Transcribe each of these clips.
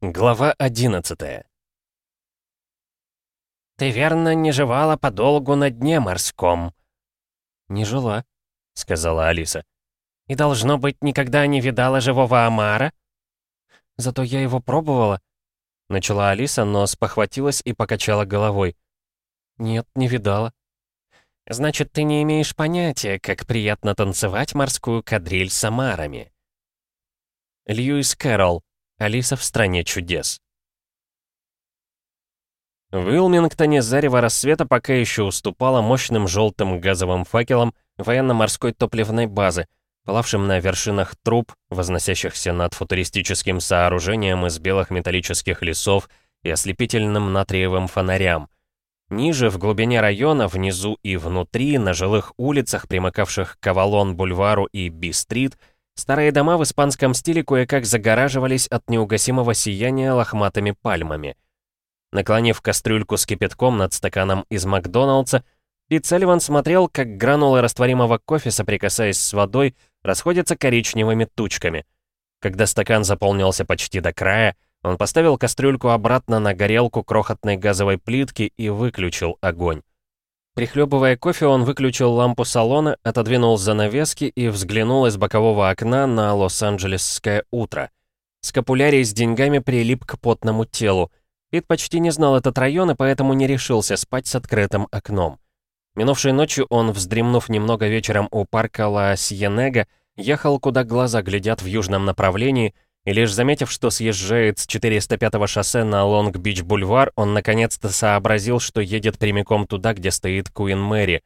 Глава 11 «Ты верно не жевала подолгу на дне морском?» «Не жила», — сказала Алиса. «И, должно быть, никогда не видала живого омара?» «Зато я его пробовала», — начала Алиса, но спохватилась и покачала головой. «Нет, не видала». «Значит, ты не имеешь понятия, как приятно танцевать морскую кадриль с омарами». Льюис Кэрролл Алиса в стране чудес. В Уилмингтоне зарево рассвета пока еще уступало мощным желтым газовым факелам военно-морской топливной базы, пылавшим на вершинах труб, возносящихся над футуристическим сооружением из белых металлических лесов и ослепительным натриевым фонарям. Ниже, в глубине района, внизу и внутри, на жилых улицах, примыкавших к Авалон-бульвару и Би-стрит, Старые дома в испанском стиле кое-как загораживались от неугасимого сияния лохматыми пальмами. Наклонив кастрюльку с кипятком над стаканом из Макдоналдса, Пит Салливан смотрел, как гранулы растворимого кофе, соприкасаясь с водой, расходятся коричневыми тучками. Когда стакан заполнился почти до края, он поставил кастрюльку обратно на горелку крохотной газовой плитки и выключил огонь. Прихлебывая кофе, он выключил лампу салона, отодвинул занавески и взглянул из бокового окна на Лос-Анджелесское утро. Скапулярий с деньгами прилип к потному телу. Пит почти не знал этот район и поэтому не решился спать с открытым окном. Минувшей ночью он, вздремнув немного вечером у парка Ла Сьенега, ехал, куда глаза глядят в южном направлении, и лишь заметив, что съезжает с 405-го шоссе на Лонг-Бич-бульвар, он наконец-то сообразил, что едет прямиком туда, где стоит Куин Мэри.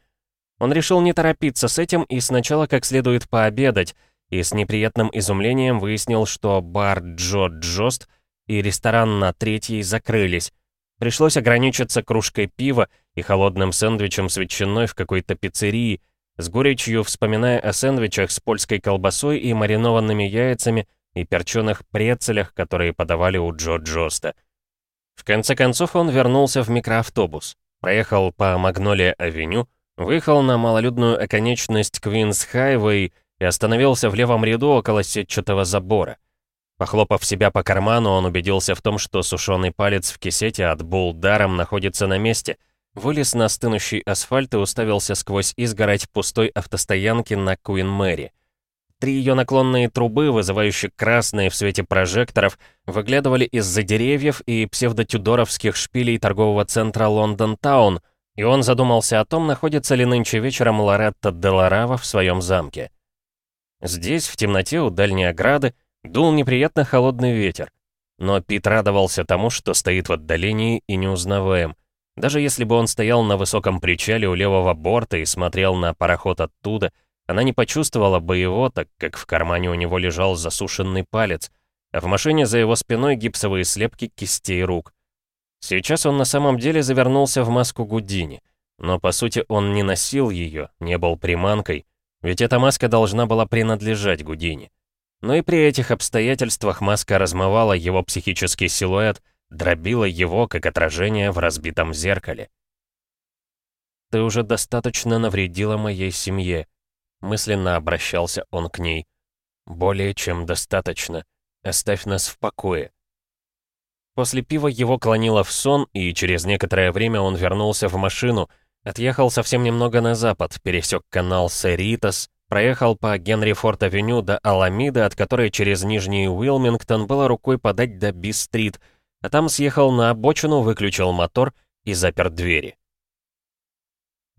Он решил не торопиться с этим и сначала как следует пообедать, и с неприятным изумлением выяснил, что бар Джо Джост и ресторан на третьей закрылись. Пришлось ограничиться кружкой пива и холодным сэндвичем с ветчиной в какой-то пиццерии, с горечью вспоминая о сэндвичах с польской колбасой и маринованными яйцами, и перченых прецелях, которые подавали у Джо Джоста. В конце концов он вернулся в микроавтобус, проехал по Магнолия-авеню, выехал на малолюдную оконечность Квинс-Хайвей и остановился в левом ряду около сетчатого забора. Похлопав себя по карману, он убедился в том, что сушеный палец в кисете от Bull Durham находится на месте, вылез на стынущий асфальт и уставился сквозь изгородь пустой автостоянки на Куин-Мэри. Три ее наклонные трубы, вызывающе красные в свете прожекторов, выглядывали из-за деревьев и псевдотюдоровских шпилей торгового центра Лондон-таун, и он задумался о том, находится ли нынче вечером Лоретта де Ларава в своем замке. Здесь, в темноте у дальней ограды, дул неприятно холодный ветер. Но Пит радовался тому, что стоит в отдалении и неузнаваем. Даже если бы он стоял на высоком причале у левого борта и смотрел на пароход оттуда — она не почувствовала бы его, так как в кармане у него лежал засушенный палец, а в машине за его спиной гипсовые слепки кистей рук. Сейчас он на самом деле завернулся в маску Гудини. Но по сути он не носил ее, не был приманкой, ведь эта маска должна была принадлежать Гудини. Но и при этих обстоятельствах маска размывала его психический силуэт, дробила его, как отражение в разбитом зеркале. «Ты уже достаточно навредила моей семье», Мысленно обращался он к ней. «Более чем достаточно. Оставь нас в покое». После пива его клонило в сон, и через некоторое время он вернулся в машину, отъехал совсем немного на запад, пересек канал Серитас, проехал по Генри Форд-авеню до Аламида, от которой через Нижний Уилмингтон было рукой подать до Би-стрит, а там съехал на обочину, выключил мотор и запер двери.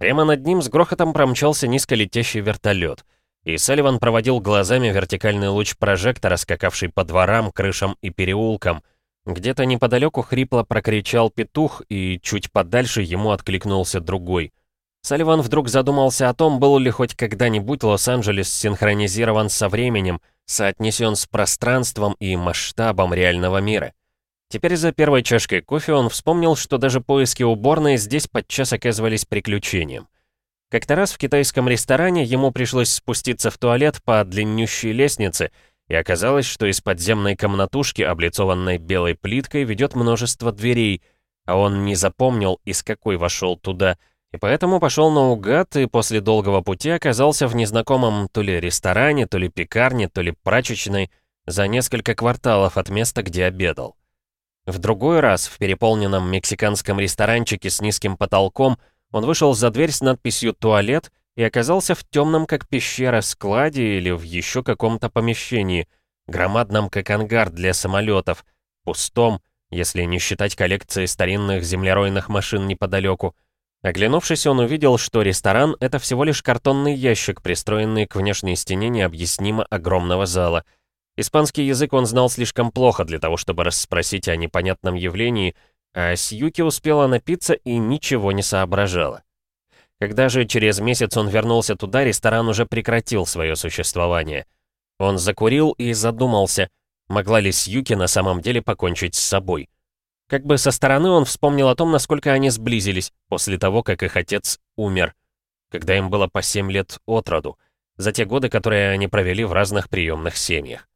Прямо над ним с грохотом промчался низколетящий вертолет. И Салливан проводил глазами вертикальный луч прожектора, скакавший по дворам, крышам и переулкам. Где-то неподалеку хрипло прокричал петух, и чуть подальше ему откликнулся другой. Салливан вдруг задумался о том, был ли хоть когда-нибудь Лос-Анджелес синхронизирован со временем, соотнесен с пространством и масштабом реального мира. Теперь за первой чашкой кофе он вспомнил, что даже поиски уборной здесь подчас оказывались приключением. Как-то раз в китайском ресторане ему пришлось спуститься в туалет по длиннющей лестнице, и оказалось, что из подземной комнатушки, облицованной белой плиткой, ведет множество дверей, а он не запомнил, из какой вошел туда, и поэтому пошел наугад и после долгого пути оказался в незнакомом то ли ресторане, то ли пекарне, то ли прачечной, за несколько кварталов от места, где обедал. В другой раз, в переполненном мексиканском ресторанчике с низким потолком, он вышел за дверь с надписью «Туалет» и оказался в темном, как пещера, складе или в еще каком-то помещении, громадном, как ангар для самолетов, пустом, если не считать коллекции старинных землеройных машин неподалеку. Оглянувшись, он увидел, что ресторан — это всего лишь картонный ящик, пристроенный к внешней стене необъяснимо огромного зала. Испанский язык он знал слишком плохо для того, чтобы расспросить о непонятном явлении, а Сьюки успела напиться и ничего не соображала. Когда же через месяц он вернулся туда, ресторан уже прекратил свое существование. Он закурил и задумался, могла ли Сьюки на самом деле покончить с собой. Как бы со стороны он вспомнил о том, насколько они сблизились после того, как их отец умер, когда им было по 7 лет от роду, за те годы, которые они провели в разных приемных семьях.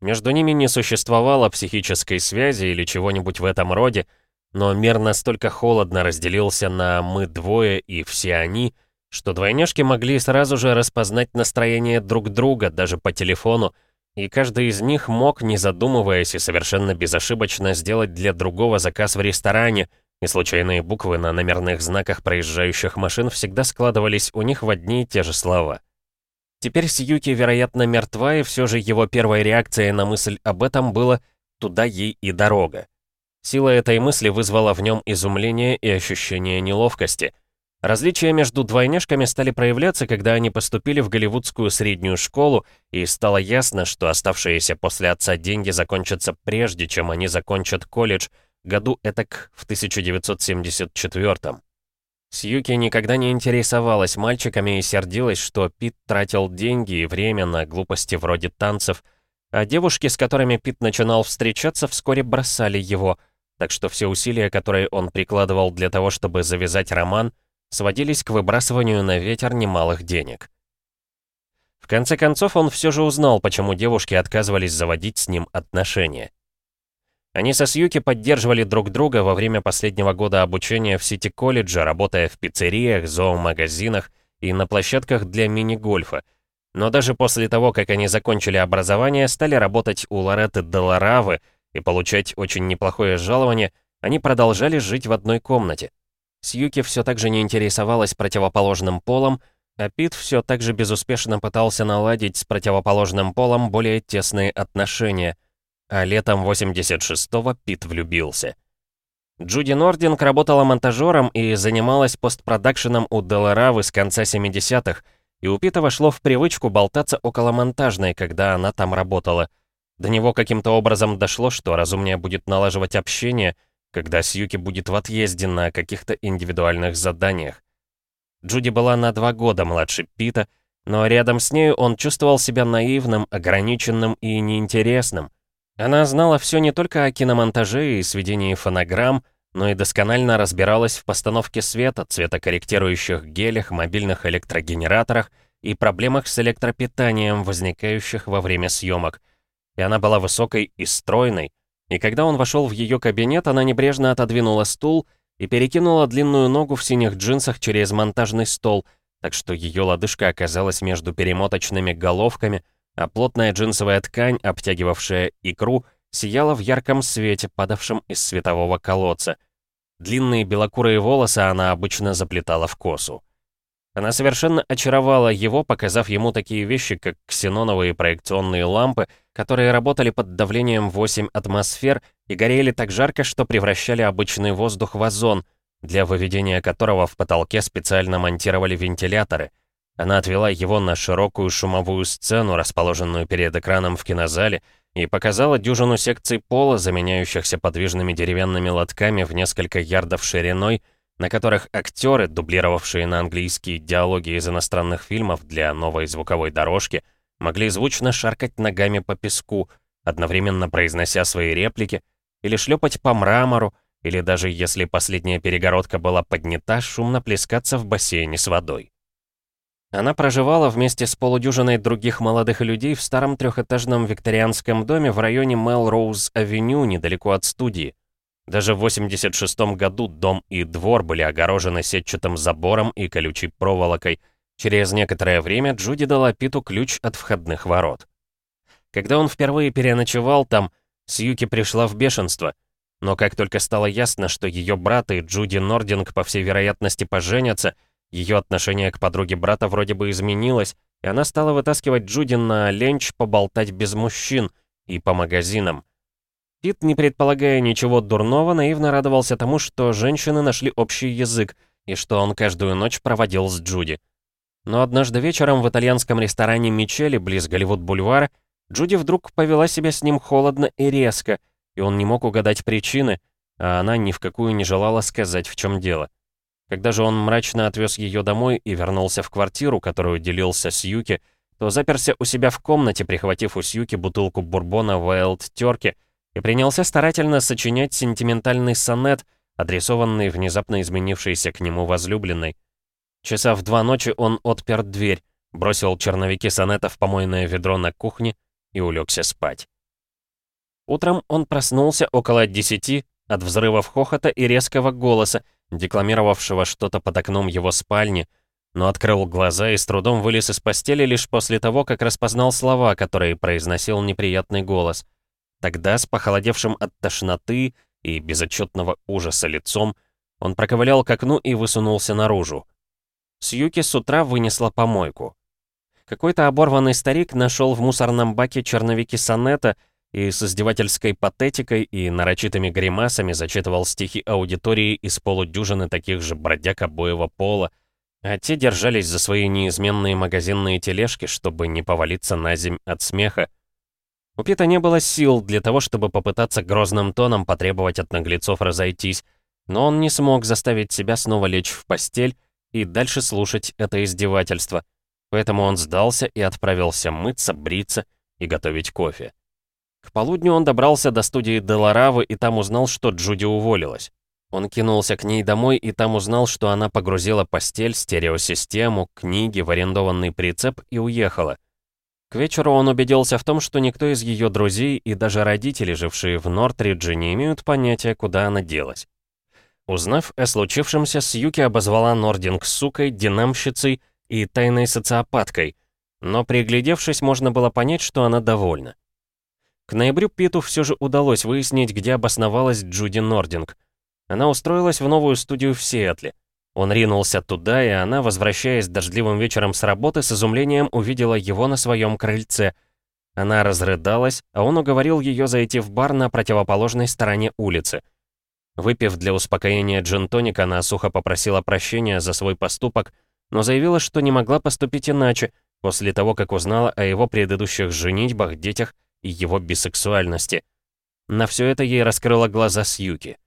Между ними не существовало психической связи или чего-нибудь в этом роде, но мир настолько холодно разделился на «мы двое» и «все они», что двойняшки могли сразу же распознать настроение друг друга даже по телефону, и каждый из них мог, не задумываясь и совершенно безошибочно, сделать для другого заказ в ресторане, и случайные буквы на номерных знаках проезжающих машин всегда складывались у них в одни и те же слова. Теперь Сьюки, вероятно, мертва, и все же его первой реакцией на мысль об этом было «туда ей и дорога». Сила этой мысли вызвала в нем изумление и ощущение неловкости — Различия между двойняшками стали проявляться, когда они поступили в голливудскую среднюю школу, и стало ясно, что оставшиеся после отца деньги закончатся прежде, чем они закончат колледж, году этак в 1974 -м. Сьюки никогда не интересовалась мальчиками и сердилась, что Пит тратил деньги и время на глупости вроде танцев, а девушки, с которыми Пит начинал встречаться, вскоре бросали его, так что все усилия, которые он прикладывал для того, чтобы завязать роман, сводились к выбрасыванию на ветер немалых денег. В конце концов, он все же узнал, почему девушки отказывались заводить с ним отношения. Они со Сьюки поддерживали друг друга во время последнего года обучения в Сити-колледже, работая в пиццериях, зоомагазинах и на площадках для мини-гольфа. Но даже после того, как они закончили образование, стали работать у Лоретты Деларавы и получать очень неплохое жалование, они продолжали жить в одной комнате. Сьюки все так же не интересовалась противоположным полом, а Пит все так же безуспешно пытался наладить с противоположным полом более тесные отношения. А летом 86-го Пит влюбился. Джуди Нординг работала монтажером и занималась постпродакшеном у Деларавы с конца 70-х, и у Пита вошло в привычку болтаться около монтажной, когда она там работала. До него каким-то образом дошло, что разумнее будет налаживать общение — когда Сьюки будет в отъезде на каких-то индивидуальных заданиях. Джуди была на два года младше Пита, но рядом с нею он чувствовал себя наивным, ограниченным и неинтересным. Она знала все не только о киномонтаже и сведении фонограмм, но и досконально разбиралась в постановке света, цветокорректирующих гелях, мобильных электрогенераторах и проблемах с электропитанием, возникающих во время съемок. И она была высокой и стройной, и когда он вошел в ее кабинет, она небрежно отодвинула стул и перекинула длинную ногу в синих джинсах через монтажный стол, так что ее лодыжка оказалась между перемоточными головками, а плотная джинсовая ткань, обтягивавшая икру, сияла в ярком свете, падавшем из светового колодца. Длинные белокурые волосы она обычно заплетала в косу. Она совершенно очаровала его, показав ему такие вещи, как ксеноновые проекционные лампы, которые работали под давлением 8 атмосфер и горели так жарко, что превращали обычный воздух в озон, для выведения которого в потолке специально монтировали вентиляторы. Она отвела его на широкую шумовую сцену, расположенную перед экраном в кинозале, и показала дюжину секций пола, заменяющихся подвижными деревянными лотками в несколько ярдов шириной, на которых актеры, дублировавшие на английские диалоги из иностранных фильмов для новой звуковой дорожки, могли звучно шаркать ногами по песку, одновременно произнося свои реплики, или шлепать по мрамору, или даже если последняя перегородка была поднята, шумно плескаться в бассейне с водой. Она проживала вместе с полудюжиной других молодых людей в старом трехэтажном викторианском доме в районе Мелроуз-авеню, недалеко от студии. Даже в 86 году дом и двор были огорожены сетчатым забором и колючей проволокой. Через некоторое время Джуди дала Питу ключ от входных ворот. Когда он впервые переночевал там, Сьюки пришла в бешенство. Но как только стало ясно, что ее брат и Джуди Нординг, по всей вероятности, поженятся, ее отношение к подруге брата вроде бы изменилось, и она стала вытаскивать Джуди на ленч поболтать без мужчин и по магазинам. Пит, не предполагая ничего дурного, наивно радовался тому, что женщины нашли общий язык, и что он каждую ночь проводил с Джуди. Но однажды вечером в итальянском ресторане Мичели, близ Голливуд-бульвара, Джуди вдруг повела себя с ним холодно и резко, и он не мог угадать причины, а она ни в какую не желала сказать, в чем дело. Когда же он мрачно отвез ее домой и вернулся в квартиру, которую делился с Юки, то заперся у себя в комнате, прихватив у Сьюки бутылку бурбона Wild Turkey, и принялся старательно сочинять сентиментальный сонет, адресованный внезапно изменившейся к нему возлюбленной. Часа в два ночи он отпер дверь, бросил черновики сонета в помойное ведро на кухне и улегся спать. Утром он проснулся около десяти от взрывов хохота и резкого голоса, декламировавшего что-то под окном его спальни, но открыл глаза и с трудом вылез из постели лишь после того, как распознал слова, которые произносил неприятный голос. Тогда, с похолодевшим от тошноты и безотчетного ужаса лицом, он проковылял к окну и высунулся наружу. Сьюки с утра вынесла помойку. Какой-то оборванный старик нашел в мусорном баке черновики сонета и с издевательской патетикой и нарочитыми гримасами зачитывал стихи аудитории из полудюжины таких же бродяг обоего пола, а те держались за свои неизменные магазинные тележки, чтобы не повалиться на земь от смеха. У Пита не было сил для того, чтобы попытаться грозным тоном потребовать от наглецов разойтись, но он не смог заставить себя снова лечь в постель и дальше слушать это издевательство. Поэтому он сдался и отправился мыться, бриться и готовить кофе. К полудню он добрался до студии Деларавы и там узнал, что Джуди уволилась. Он кинулся к ней домой и там узнал, что она погрузила постель, стереосистему, книги в арендованный прицеп и уехала. К вечеру он убедился в том, что никто из ее друзей и даже родители, жившие в Нортридже, не имеют понятия, куда она делась. Узнав о случившемся, Сьюки обозвала Нординг сукой, динамщицей и тайной социопаткой, но приглядевшись, можно было понять, что она довольна. К ноябрю Питу все же удалось выяснить, где обосновалась Джуди Нординг. Она устроилась в новую студию в Сиэтле. Он ринулся туда, и она, возвращаясь дождливым вечером с работы, с изумлением увидела его на своем крыльце. Она разрыдалась, а он уговорил ее зайти в бар на противоположной стороне улицы — Выпив для успокоения джин-тоник, она сухо попросила прощения за свой поступок, но заявила, что не могла поступить иначе, после того, как узнала о его предыдущих женитьбах, детях и его бисексуальности. На все это ей раскрыла глаза Сьюки.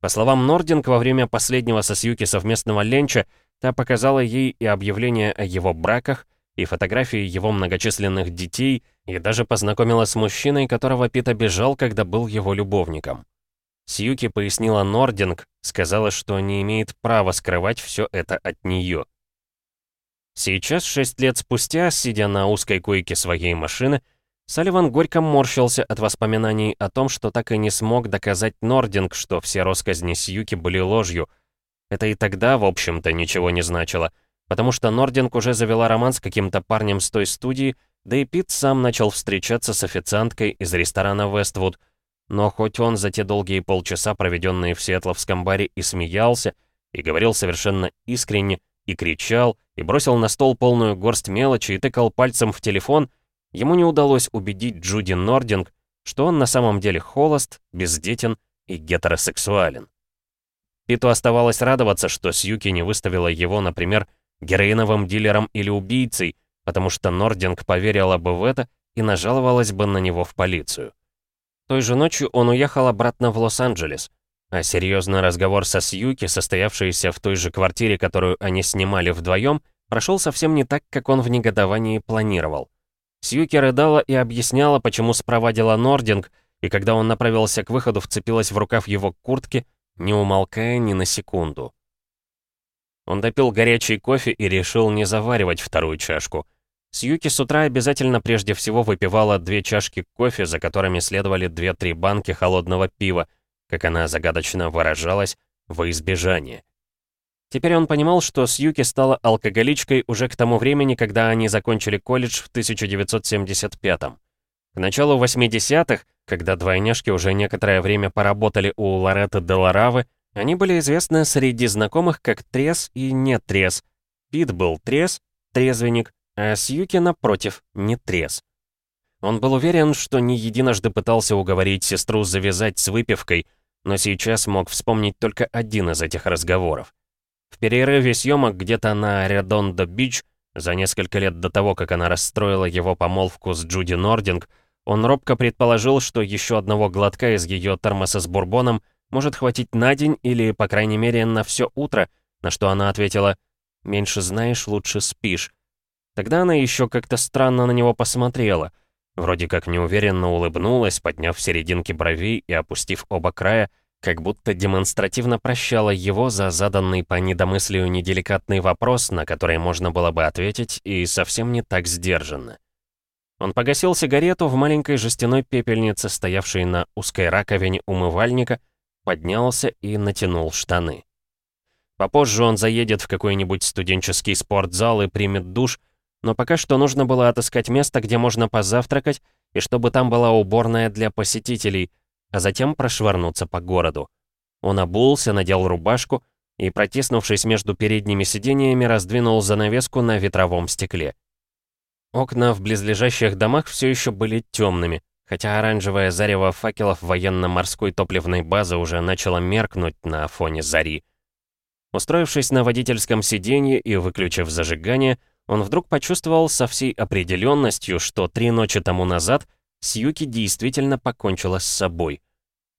По словам Нординг, во время последнего со Сьюки совместного ленча, та показала ей и объявление о его браках, и фотографии его многочисленных детей, и даже познакомила с мужчиной, которого Пит обижал, когда был его любовником. Сьюки пояснила Нординг, сказала, что не имеет права скрывать все это от нее. Сейчас, шесть лет спустя, сидя на узкой койке своей машины, Салливан горько морщился от воспоминаний о том, что так и не смог доказать Нординг, что все россказни Сьюки были ложью. Это и тогда, в общем-то, ничего не значило, потому что Нординг уже завела роман с каким-то парнем с той студии, да и Пит сам начал встречаться с официанткой из ресторана «Вествуд», но хоть он за те долгие полчаса, проведенные в Сиэтловском баре, и смеялся, и говорил совершенно искренне, и кричал, и бросил на стол полную горсть мелочи, и тыкал пальцем в телефон, ему не удалось убедить Джуди Нординг, что он на самом деле холост, бездетен и гетеросексуален. Питу оставалось радоваться, что Сьюки не выставила его, например, героиновым дилером или убийцей, потому что Нординг поверила бы в это и нажаловалась бы на него в полицию. Той же ночью он уехал обратно в Лос-Анджелес, а серьезный разговор со Сьюки, состоявшийся в той же квартире, которую они снимали вдвоем, прошел совсем не так, как он в негодовании планировал. Сьюки рыдала и объясняла, почему спровадила Нординг, и когда он направился к выходу, вцепилась в рукав его куртки, не умолкая ни на секунду. Он допил горячий кофе и решил не заваривать вторую чашку. Сьюки с утра обязательно прежде всего выпивала две чашки кофе, за которыми следовали две-три банки холодного пива, как она загадочно выражалась, во избежание. Теперь он понимал, что Сьюки стала алкоголичкой уже к тому времени, когда они закончили колледж в 1975 -м. К началу 80-х, когда двойняшки уже некоторое время поработали у Лоретты де Ларавы, они были известны среди знакомых как Трес и не Трес. Пит был Трес, трезвенник, а Сьюки, напротив, не Трес. Он был уверен, что не единожды пытался уговорить сестру завязать с выпивкой, но сейчас мог вспомнить только один из этих разговоров. В перерыве съемок где-то на Редондо-Бич, за несколько лет до того, как она расстроила его помолвку с Джуди Нординг, он робко предположил, что еще одного глотка из ее термоса с бурбоном может хватить на день или, по крайней мере, на все утро, на что она ответила «Меньше знаешь, лучше спишь». Тогда она еще как-то странно на него посмотрела, вроде как неуверенно улыбнулась, подняв серединки бровей и опустив оба края, как будто демонстративно прощала его за заданный по недомыслию неделикатный вопрос, на который можно было бы ответить, и совсем не так сдержанно. Он погасил сигарету в маленькой жестяной пепельнице, стоявшей на узкой раковине умывальника, поднялся и натянул штаны. Попозже он заедет в какой-нибудь студенческий спортзал и примет душ, но пока что нужно было отыскать место, где можно позавтракать, и чтобы там была уборная для посетителей, а затем прошвырнуться по городу. Он обулся, надел рубашку и, протиснувшись между передними сидениями, раздвинул занавеску на ветровом стекле. Окна в близлежащих домах все еще были темными, хотя оранжевое зарево факелов военно-морской топливной базы уже начало меркнуть на фоне зари. Устроившись на водительском сиденье и выключив зажигание, он вдруг почувствовал со всей определенностью, что три ночи тому назад Сьюки действительно покончила с собой.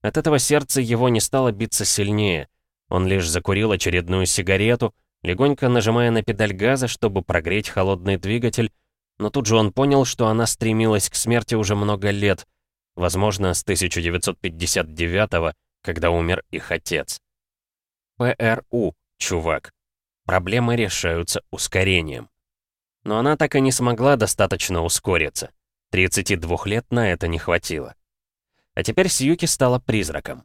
От этого сердце его не стало биться сильнее. Он лишь закурил очередную сигарету, легонько нажимая на педаль газа, чтобы прогреть холодный двигатель, но тут же он понял, что она стремилась к смерти уже много лет, возможно, с 1959 когда умер их отец. ПРУ, чувак. Проблемы решаются ускорением. Но она так и не смогла достаточно ускориться. 32 лет на это не хватило. А теперь Сьюки стала призраком.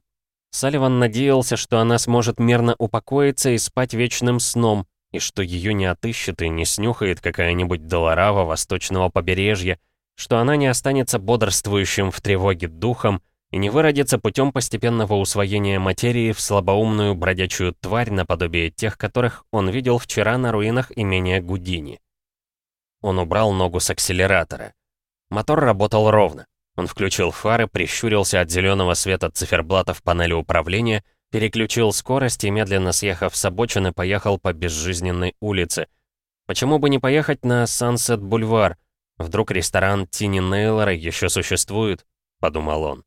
Салливан надеялся, что она сможет мирно упокоиться и спать вечным сном, и что ее не отыщет и не снюхает какая-нибудь долорава восточного побережья, что она не останется бодрствующим в тревоге духом и не выродится путем постепенного усвоения материи в слабоумную бродячую тварь наподобие тех, которых он видел вчера на руинах имения Гудини. Он убрал ногу с акселератора. Мотор работал ровно. Он включил фары, прищурился от зеленого света циферблата в панели управления — Переключил скорость и, медленно съехав с обочины, поехал по безжизненной улице. Почему бы не поехать на Сансет-бульвар? Вдруг ресторан Тини Нейлора еще существует? Подумал он.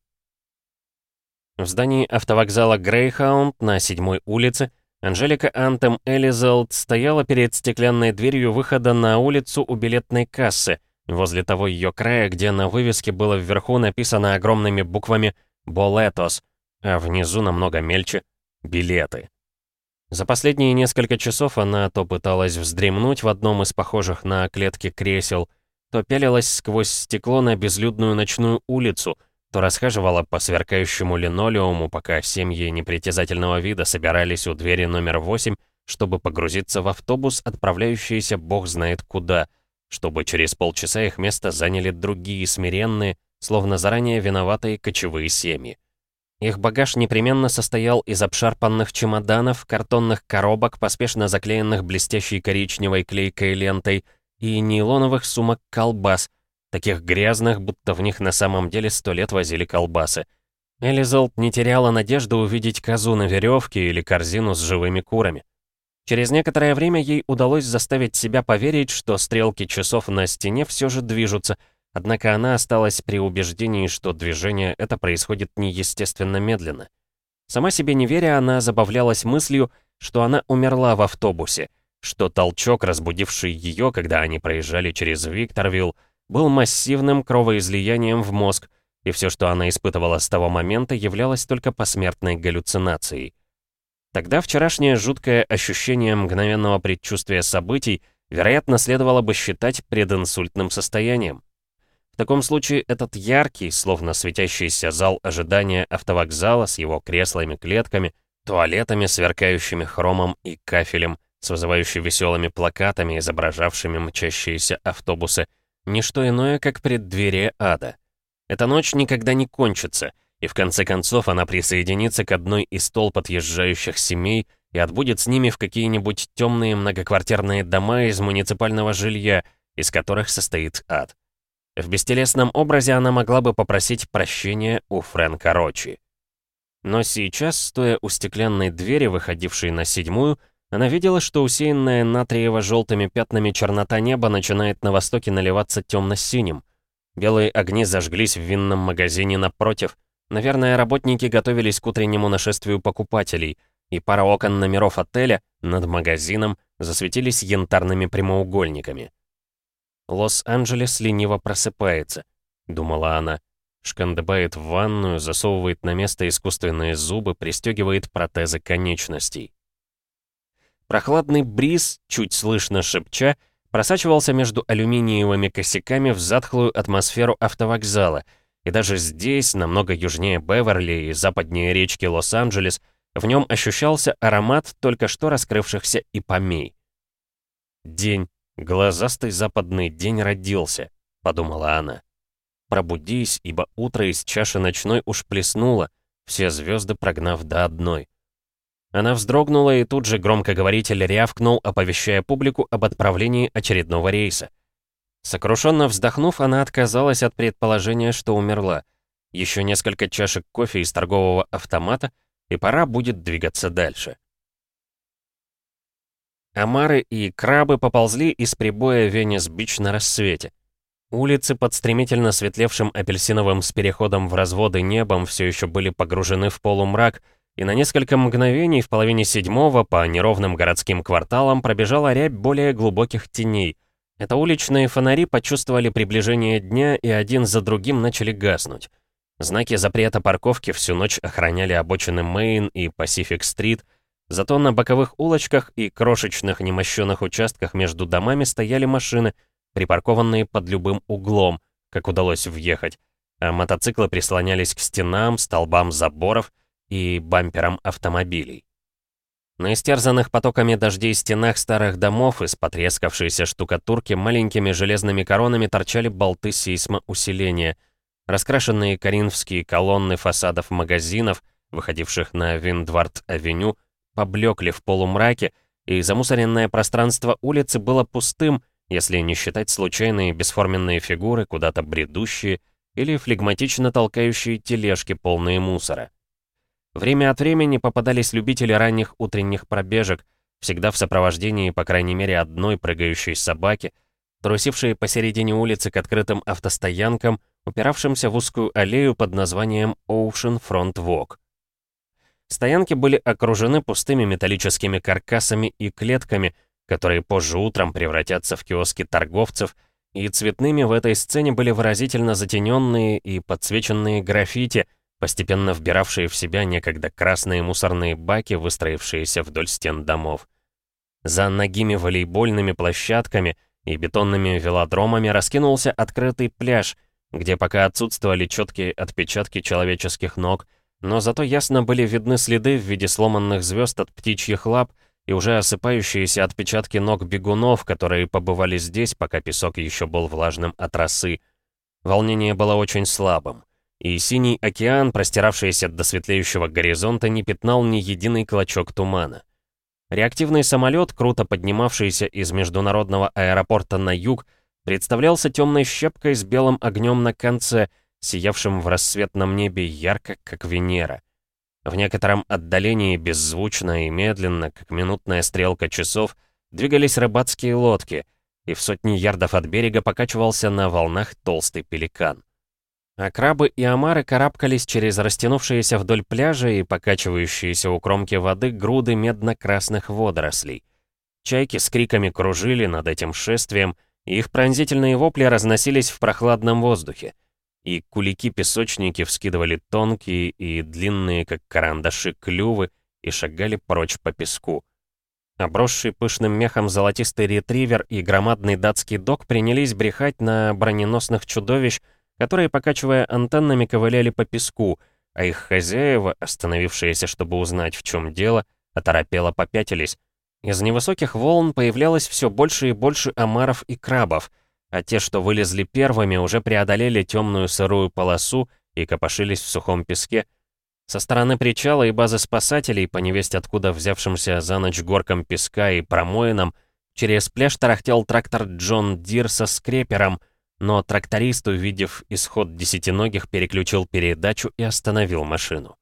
В здании автовокзала Грейхаунд на седьмой улице Анжелика Антем Элизелд стояла перед стеклянной дверью выхода на улицу у билетной кассы, возле того ее края, где на вывеске было вверху написано огромными буквами «Болетос», а внизу намного мельче — билеты. За последние несколько часов она то пыталась вздремнуть в одном из похожих на клетки кресел, то пялилась сквозь стекло на безлюдную ночную улицу, то расхаживала по сверкающему линолеуму, пока семьи непритязательного вида собирались у двери номер 8, чтобы погрузиться в автобус, отправляющийся бог знает куда, чтобы через полчаса их место заняли другие смиренные, словно заранее виноватые кочевые семьи. Их багаж непременно состоял из обшарпанных чемоданов, картонных коробок, поспешно заклеенных блестящей коричневой клейкой лентой, и нейлоновых сумок колбас, таких грязных, будто в них на самом деле сто лет возили колбасы. Элизалт не теряла надежды увидеть козу на веревке или корзину с живыми курами. Через некоторое время ей удалось заставить себя поверить, что стрелки часов на стене все же движутся — Однако она осталась при убеждении, что движение это происходит неестественно медленно. Сама себе не веря, она забавлялась мыслью, что она умерла в автобусе, что толчок, разбудивший ее, когда они проезжали через Викторвилл, был массивным кровоизлиянием в мозг, и все, что она испытывала с того момента, являлось только посмертной галлюцинацией. Тогда вчерашнее жуткое ощущение мгновенного предчувствия событий, вероятно, следовало бы считать прединсультным состоянием. В таком случае этот яркий, словно светящийся зал ожидания автовокзала с его креслами-клетками, туалетами, сверкающими хромом и кафелем, с вызывающими веселыми плакатами, изображавшими мчащиеся автобусы, ничто иное, как преддверие ада. Эта ночь никогда не кончится, и в конце концов она присоединится к одной из толп отъезжающих семей и отбудет с ними в какие-нибудь темные многоквартирные дома из муниципального жилья, из которых состоит ад. В бестелесном образе она могла бы попросить прощения у Фрэнка Рочи. Но сейчас, стоя у стеклянной двери, выходившей на седьмую, она видела, что усеянная натриево-желтыми пятнами чернота неба начинает на востоке наливаться темно-синим. Белые огни зажглись в винном магазине напротив. Наверное, работники готовились к утреннему нашествию покупателей, и пара окон номеров отеля над магазином засветились янтарными прямоугольниками. «Лос-Анджелес лениво просыпается», — думала она. Шкандыбает в ванную, засовывает на место искусственные зубы, пристегивает протезы конечностей. Прохладный бриз, чуть слышно шепча, просачивался между алюминиевыми косяками в затхлую атмосферу автовокзала, и даже здесь, намного южнее Беверли и западнее речки Лос-Анджелес, в нем ощущался аромат только что раскрывшихся ипомей. День, глазастый западный день родился, подумала она. Пробудись, ибо утро из чаши ночной уж плеснуло, все звезды прогнав до одной. Она вздрогнула, и тут же громкоговоритель рявкнул, оповещая публику об отправлении очередного рейса. Сокрушенно вздохнув, она отказалась от предположения, что умерла. Еще несколько чашек кофе из торгового автомата, и пора будет двигаться дальше. Омары и крабы поползли из прибоя Венес-Бич на рассвете. Улицы под стремительно светлевшим апельсиновым с переходом в разводы небом все еще были погружены в полумрак, и на несколько мгновений в половине седьмого по неровным городским кварталам пробежала рябь более глубоких теней. Это уличные фонари почувствовали приближение дня и один за другим начали гаснуть. Знаки запрета парковки всю ночь охраняли обочины Мейн и Пасифик-стрит, зато на боковых улочках и крошечных немощенных участках между домами стояли машины — припаркованные под любым углом, как удалось въехать, а мотоциклы прислонялись к стенам, столбам заборов и бамперам автомобилей. На истерзанных потоками дождей стенах старых домов из потрескавшейся штукатурки маленькими железными коронами торчали болты сейсмоусиления. Раскрашенные коринфские колонны фасадов магазинов, выходивших на Виндвард-авеню, поблекли в полумраке, и замусоренное пространство улицы было пустым, если не считать случайные бесформенные фигуры, куда-то бредущие или флегматично толкающие тележки, полные мусора. Время от времени попадались любители ранних утренних пробежек, всегда в сопровождении, по крайней мере, одной прыгающей собаки, трусившие посередине улицы к открытым автостоянкам, упиравшимся в узкую аллею под названием Ocean Front Walk. Стоянки были окружены пустыми металлическими каркасами и клетками, которые позже утром превратятся в киоски торговцев, и цветными в этой сцене были выразительно затененные и подсвеченные граффити, постепенно вбиравшие в себя некогда красные мусорные баки, выстроившиеся вдоль стен домов. За ногими волейбольными площадками и бетонными велодромами раскинулся открытый пляж, где пока отсутствовали четкие отпечатки человеческих ног, но зато ясно были видны следы в виде сломанных звезд от птичьих лап, и уже осыпающиеся отпечатки ног бегунов, которые побывали здесь, пока песок еще был влажным от росы. Волнение было очень слабым, и синий океан, простиравшийся до светлеющего горизонта, не пятнал ни единый клочок тумана. Реактивный самолет, круто поднимавшийся из международного аэропорта на юг, представлялся темной щепкой с белым огнем на конце, сиявшим в рассветном небе ярко, как Венера. В некотором отдалении беззвучно и медленно, как минутная стрелка часов, двигались рыбацкие лодки, и в сотни ярдов от берега покачивался на волнах толстый пеликан. А крабы и омары карабкались через растянувшиеся вдоль пляжа и покачивающиеся у кромки воды груды медно-красных водорослей. Чайки с криками кружили над этим шествием, и их пронзительные вопли разносились в прохладном воздухе и кулики-песочники вскидывали тонкие и длинные, как карандаши, клювы и шагали прочь по песку. Обросший пышным мехом золотистый ретривер и громадный датский дог принялись брехать на броненосных чудовищ, которые, покачивая антеннами, ковыляли по песку, а их хозяева, остановившиеся, чтобы узнать, в чем дело, оторопело попятились. Из невысоких волн появлялось все больше и больше омаров и крабов — а те, что вылезли первыми, уже преодолели темную сырую полосу и копошились в сухом песке. Со стороны причала и базы спасателей, по невесть откуда взявшимся за ночь горком песка и промоинам, через пляж тарахтел трактор Джон Дир со скрепером, но тракторист, увидев исход десятиногих, переключил передачу и остановил машину.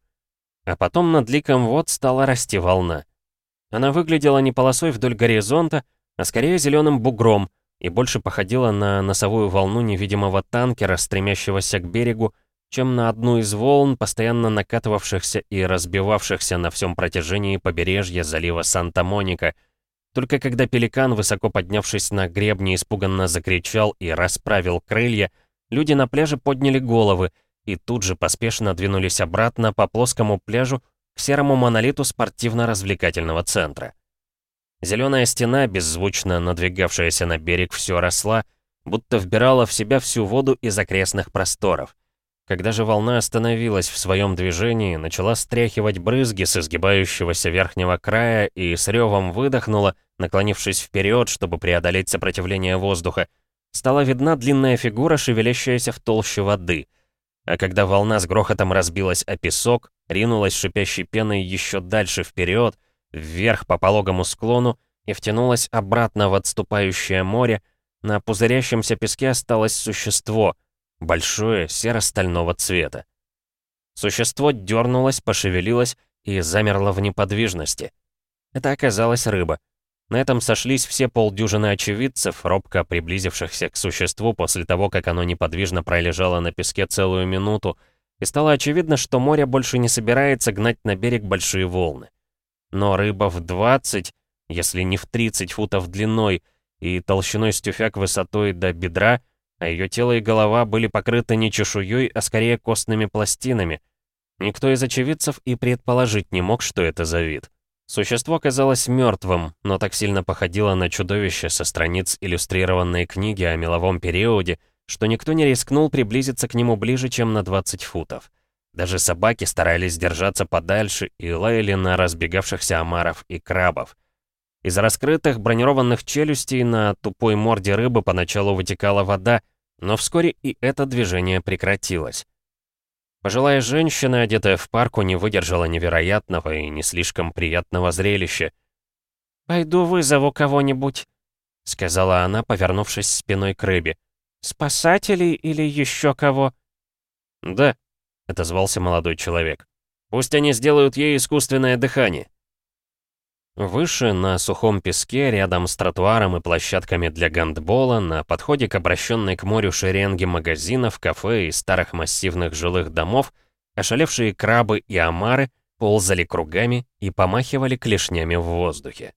А потом над ликом вод стала расти волна. Она выглядела не полосой вдоль горизонта, а скорее зеленым бугром, и больше походила на носовую волну невидимого танкера, стремящегося к берегу, чем на одну из волн, постоянно накатывавшихся и разбивавшихся на всем протяжении побережья залива Санта-Моника. Только когда пеликан, высоко поднявшись на гребне, испуганно закричал и расправил крылья, люди на пляже подняли головы и тут же поспешно двинулись обратно по плоскому пляжу к серому монолиту спортивно-развлекательного центра. Зеленая стена, беззвучно надвигавшаяся на берег, все росла, будто вбирала в себя всю воду из окрестных просторов. Когда же волна остановилась в своем движении, начала стряхивать брызги с изгибающегося верхнего края и с ревом выдохнула, наклонившись вперед, чтобы преодолеть сопротивление воздуха, стала видна длинная фигура, шевелящаяся в толще воды. А когда волна с грохотом разбилась о песок, ринулась шипящей пеной еще дальше вперед, вверх по пологому склону и втянулась обратно в отступающее море, на пузырящемся песке осталось существо, большое, серо-стального цвета. Существо дернулось, пошевелилось и замерло в неподвижности. Это оказалась рыба. На этом сошлись все полдюжины очевидцев, робко приблизившихся к существу после того, как оно неподвижно пролежало на песке целую минуту, и стало очевидно, что море больше не собирается гнать на берег большие волны. Но рыба в 20, если не в 30 футов длиной, и толщиной стюфяк высотой до бедра, а ее тело и голова были покрыты не чешуей, а скорее костными пластинами. Никто из очевидцев и предположить не мог, что это за вид. Существо казалось мертвым, но так сильно походило на чудовище со страниц иллюстрированной книги о меловом периоде, что никто не рискнул приблизиться к нему ближе, чем на 20 футов. Даже собаки старались держаться подальше и лаяли на разбегавшихся омаров и крабов. Из раскрытых бронированных челюстей на тупой морде рыбы поначалу вытекала вода, но вскоре и это движение прекратилось. Пожилая женщина, одетая в парку, не выдержала невероятного и не слишком приятного зрелища. «Пойду вызову кого-нибудь», — сказала она, повернувшись спиной к рыбе. «Спасателей или еще кого?» «Да», — отозвался молодой человек. «Пусть они сделают ей искусственное дыхание». Выше, на сухом песке, рядом с тротуаром и площадками для гандбола, на подходе к обращенной к морю шеренге магазинов, кафе и старых массивных жилых домов, ошалевшие крабы и омары ползали кругами и помахивали клешнями в воздухе.